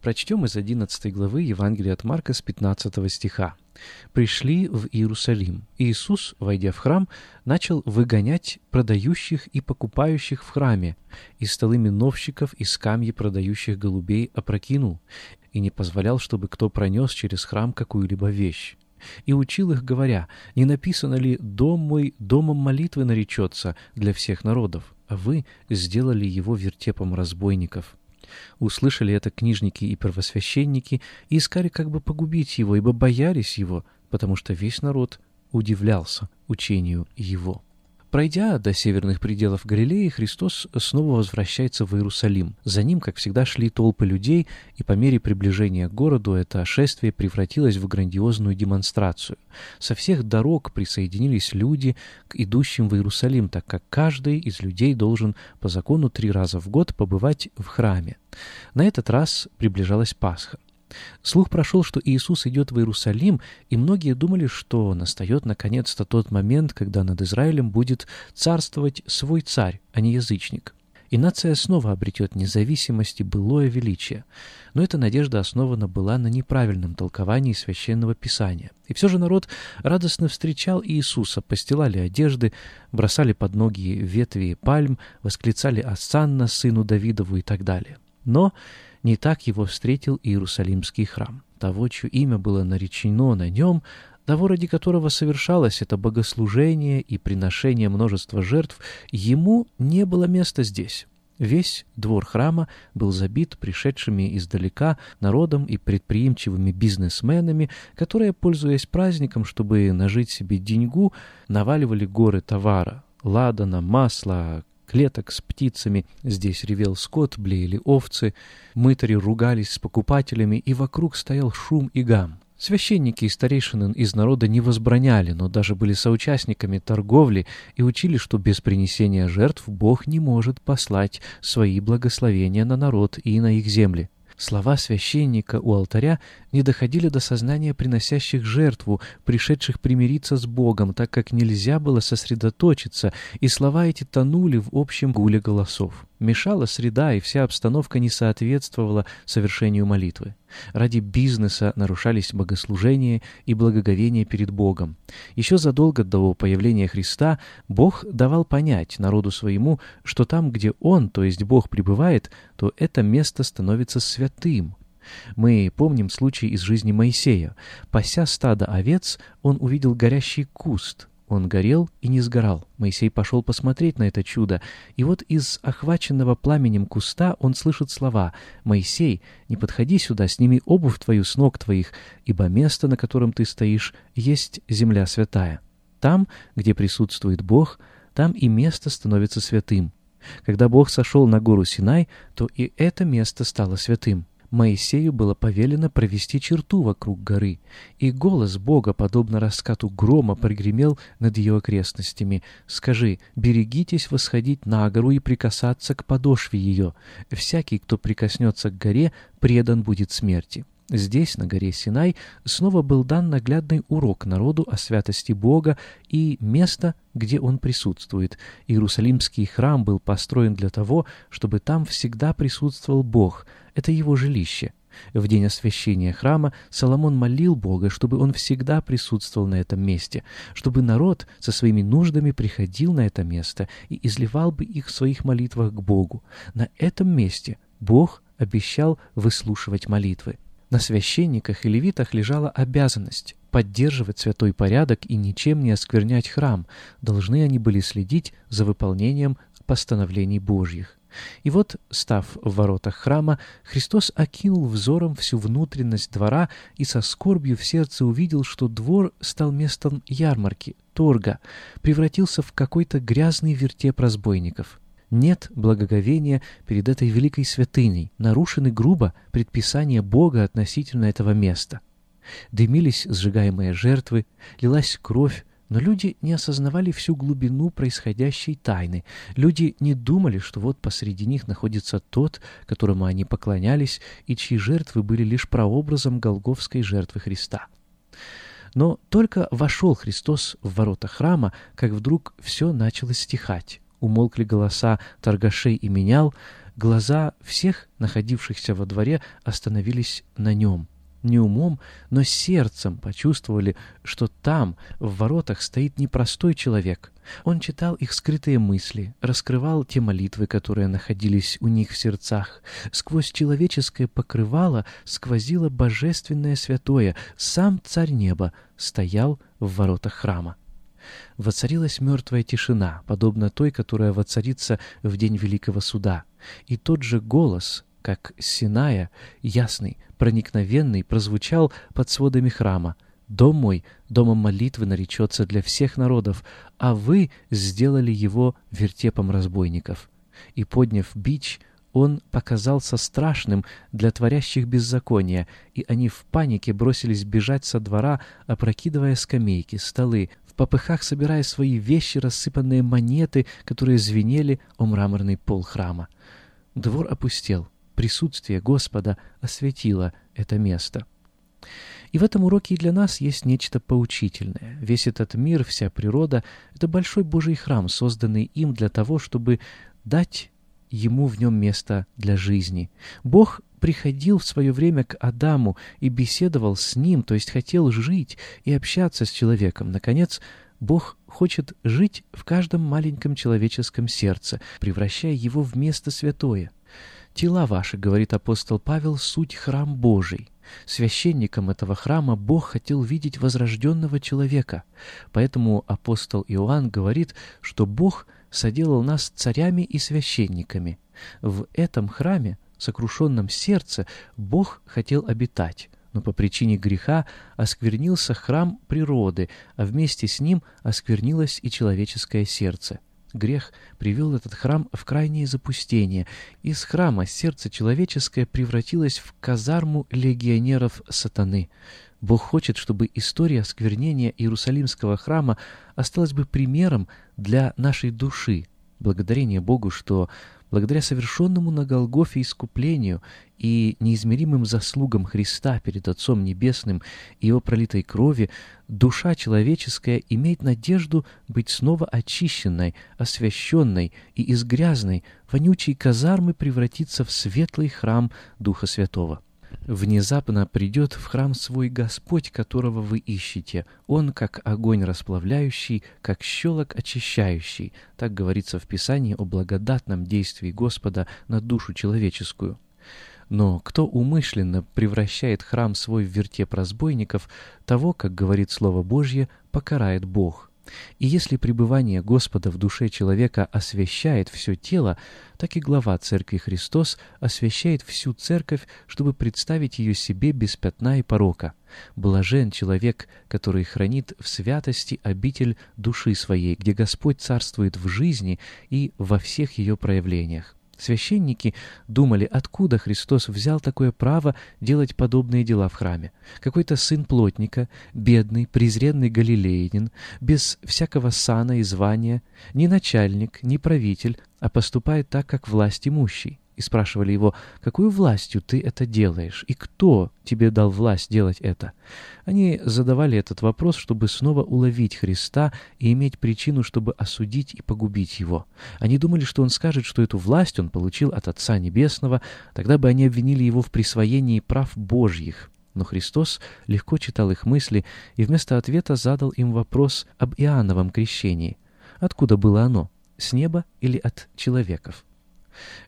Прочтем из 11 главы Евангелия от Марка с 15 стиха. «Пришли в Иерусалим. Иисус, войдя в храм, начал выгонять продающих и покупающих в храме, и столы миновщиков и скамьи продающих голубей опрокинул, и не позволял, чтобы кто пронес через храм какую-либо вещь. И учил их, говоря, «Не написано ли, дом мой домом молитвы наречется для всех народов, а вы сделали его вертепом разбойников». Услышали это книжники и первосвященники и искали как бы погубить его, ибо боялись его, потому что весь народ удивлялся учению его. Пройдя до северных пределов Галилеи, Христос снова возвращается в Иерусалим. За ним, как всегда, шли толпы людей, и по мере приближения к городу это шествие превратилось в грандиозную демонстрацию. Со всех дорог присоединились люди к идущим в Иерусалим, так как каждый из людей должен по закону три раза в год побывать в храме. На этот раз приближалась Пасха. Слух прошел, что Иисус идет в Иерусалим, и многие думали, что настает наконец-то тот момент, когда над Израилем будет царствовать свой царь, а не язычник. И нация снова обретет независимость и былое величие. Но эта надежда основана была на неправильном толковании Священного Писания. И все же народ радостно встречал Иисуса, постилали одежды, бросали под ноги ветви пальм, восклицали «Ассанна, сыну Давидову» и так далее. Но не так его встретил Иерусалимский храм. Того, чье имя было наречено на нем, того, ради которого совершалось это богослужение и приношение множества жертв, ему не было места здесь. Весь двор храма был забит пришедшими издалека народом и предприимчивыми бизнесменами, которые, пользуясь праздником, чтобы нажить себе деньгу, наваливали горы товара — ладана, масла, клеток с птицами. Здесь ревел скот, блеяли овцы, мытари ругались с покупателями, и вокруг стоял шум и гам. Священники и старейшины из народа не возбраняли, но даже были соучастниками торговли и учили, что без принесения жертв Бог не может послать свои благословения на народ и на их земли. Слова священника у алтаря не доходили до сознания приносящих жертву, пришедших примириться с Богом, так как нельзя было сосредоточиться, и слова эти тонули в общем гуле голосов. Мешала среда, и вся обстановка не соответствовала совершению молитвы. Ради бизнеса нарушались богослужения и благоговение перед Богом. Еще задолго до появления Христа Бог давал понять народу своему, что там, где Он, то есть Бог, пребывает, то это место становится святым. Мы помним случай из жизни Моисея. Пася стадо овец, он увидел горящий куст, он горел и не сгорал. Моисей пошел посмотреть на это чудо, и вот из охваченного пламенем куста он слышит слова «Моисей, не подходи сюда, сними обувь твою с ног твоих, ибо место, на котором ты стоишь, есть земля святая. Там, где присутствует Бог, там и место становится святым». Когда Бог сошел на гору Синай, то и это место стало святым. Моисею было повелено провести черту вокруг горы, и голос Бога, подобно раскату грома, прогремел над ее окрестностями. «Скажи, берегитесь восходить на гору и прикасаться к подошве ее. Всякий, кто прикоснется к горе, предан будет смерти». Здесь, на горе Синай, снова был дан наглядный урок народу о святости Бога и место, где Он присутствует. Иерусалимский храм был построен для того, чтобы там всегда присутствовал Бог. Это его жилище. В день освящения храма Соломон молил Бога, чтобы он всегда присутствовал на этом месте, чтобы народ со своими нуждами приходил на это место и изливал бы их в своих молитвах к Богу. На этом месте Бог обещал выслушивать молитвы. На священниках и левитах лежала обязанность поддерживать святой порядок и ничем не осквернять храм. Должны они были следить за выполнением постановлений Божьих. И вот, став в воротах храма, Христос окинул взором всю внутренность двора и со скорбью в сердце увидел, что двор стал местом ярмарки, торга, превратился в какой-то грязный вертеп разбойников. Нет благоговения перед этой великой святыней, нарушены грубо предписания Бога относительно этого места. Дымились сжигаемые жертвы, лилась кровь, но люди не осознавали всю глубину происходящей тайны. Люди не думали, что вот посреди них находится тот, которому они поклонялись, и чьи жертвы были лишь прообразом голговской жертвы Христа. Но только вошел Христос в ворота храма, как вдруг все начало стихать. Умолкли голоса торгашей и менял, глаза всех, находившихся во дворе, остановились на нем не умом, но сердцем почувствовали, что там, в воротах, стоит непростой человек. Он читал их скрытые мысли, раскрывал те молитвы, которые находились у них в сердцах. Сквозь человеческое покрывало сквозило божественное святое. Сам царь неба стоял в воротах храма. Воцарилась мертвая тишина, подобно той, которая воцарится в день Великого Суда. И тот же голос, как Синая, ясный, проникновенный, прозвучал под сводами храма. «Дом мой, домом молитвы наречется для всех народов, а вы сделали его вертепом разбойников». И, подняв бич, он показался страшным для творящих беззакония, и они в панике бросились бежать со двора, опрокидывая скамейки, столы, попыхах собирая свои вещи, рассыпанные монеты, которые звенели о мраморный пол храма. Двор опустел присутствие Господа осветило это место. И в этом уроке и для нас есть нечто поучительное. Весь этот мир, вся природа — это большой Божий храм, созданный им для того, чтобы дать ему в нем место для жизни. Бог приходил в свое время к Адаму и беседовал с ним, то есть хотел жить и общаться с человеком. Наконец, Бог хочет жить в каждом маленьком человеческом сердце, превращая его в место святое. «Тела ваши, — говорит апостол Павел, — суть храм Божий». Священником этого храма Бог хотел видеть возрожденного человека. Поэтому апостол Иоанн говорит, что Бог соделал нас царями и священниками. В этом храме, сокрушенном сердце, Бог хотел обитать но по причине греха осквернился храм природы, а вместе с ним осквернилось и человеческое сердце. Грех привел этот храм в крайнее запустение. Из храма сердце человеческое превратилось в казарму легионеров сатаны. Бог хочет, чтобы история осквернения Иерусалимского храма осталась бы примером для нашей души. Благодарение Богу, что благодаря совершенному на Голгофе искуплению и неизмеримым заслугам Христа перед Отцом Небесным и Его пролитой крови, душа человеческая имеет надежду быть снова очищенной, освященной и из грязной, вонючей казармы превратиться в светлый храм Духа Святого. Внезапно придет в храм свой Господь, которого вы ищете. Он, как огонь расплавляющий, как щелок очищающий. Так говорится в Писании о благодатном действии Господа на душу человеческую. Но кто умышленно превращает храм свой в вертеп разбойников, того, как говорит Слово Божье, покарает Бог. И если пребывание Господа в душе человека освящает все тело, так и глава Церкви Христос освящает всю Церковь, чтобы представить ее себе без пятна и порока. Блажен человек, который хранит в святости обитель души своей, где Господь царствует в жизни и во всех ее проявлениях. Священники думали, откуда Христос взял такое право делать подобные дела в храме. Какой-то сын плотника, бедный, презренный галилеянин, без всякого сана и звания, ни начальник, ни правитель, а поступает так, как власть имущий. И спрашивали его, «Какую властью ты это делаешь? И кто тебе дал власть делать это?» Они задавали этот вопрос, чтобы снова уловить Христа и иметь причину, чтобы осудить и погубить его. Они думали, что он скажет, что эту власть он получил от Отца Небесного, тогда бы они обвинили его в присвоении прав Божьих. Но Христос легко читал их мысли и вместо ответа задал им вопрос об Иоанновом крещении. Откуда было оно? С неба или от человеков?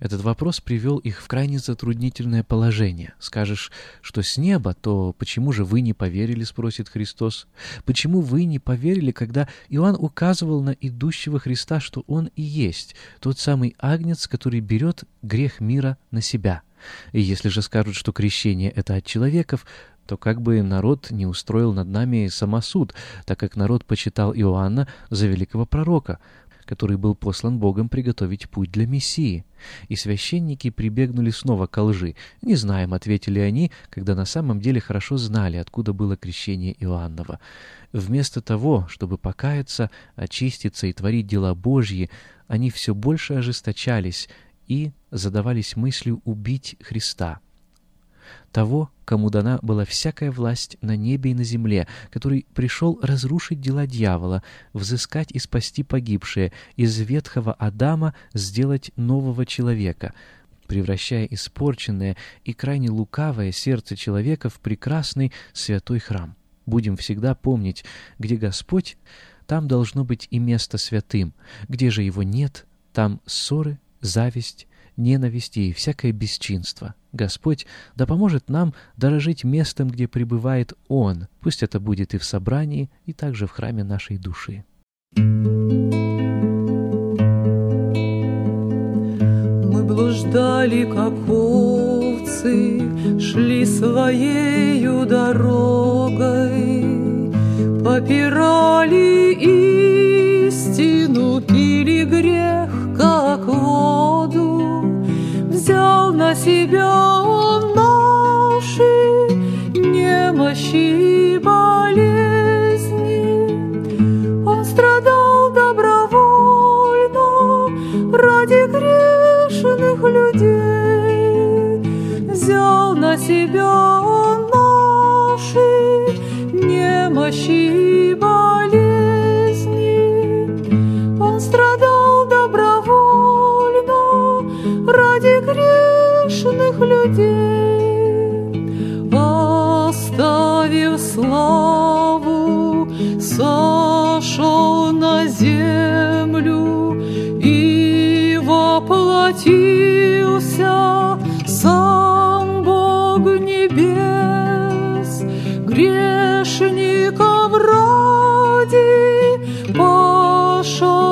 Этот вопрос привел их в крайне затруднительное положение. Скажешь, что с неба, то почему же вы не поверили, спросит Христос. Почему вы не поверили, когда Иоанн указывал на идущего Христа, что он и есть тот самый агнец, который берет грех мира на себя? И если же скажут, что крещение — это от человеков, то как бы народ не устроил над нами самосуд, так как народ почитал Иоанна за великого пророка, который был послан Богом приготовить путь для Мессии. И священники прибегнули снова к лжи. «Не знаем», — ответили они, когда на самом деле хорошо знали, откуда было крещение Иоаннова. Вместо того, чтобы покаяться, очиститься и творить дела Божьи, они все больше ожесточались и задавались мыслью убить Христа того, кому дана была всякая власть на небе и на земле, который пришел разрушить дела дьявола, взыскать и спасти погибшее, из ветхого Адама сделать нового человека, превращая испорченное и крайне лукавое сердце человека в прекрасный святой храм. Будем всегда помнить, где Господь, там должно быть и место святым, где же его нет, там ссоры, зависть, ненависти и всякое бесчинство. Господь да поможет нам дорожить местом, где пребывает Он. Пусть это будет и в собрании, и также в храме нашей души. Мы блуждали, как овцы, шли своею дорогой, попирали истину, на себя он наши немощи и болезни. Он страдал добровольно ради грешных людей. Взял на себя он наши немощи воплотился сам Бог небес, грешников ради пошел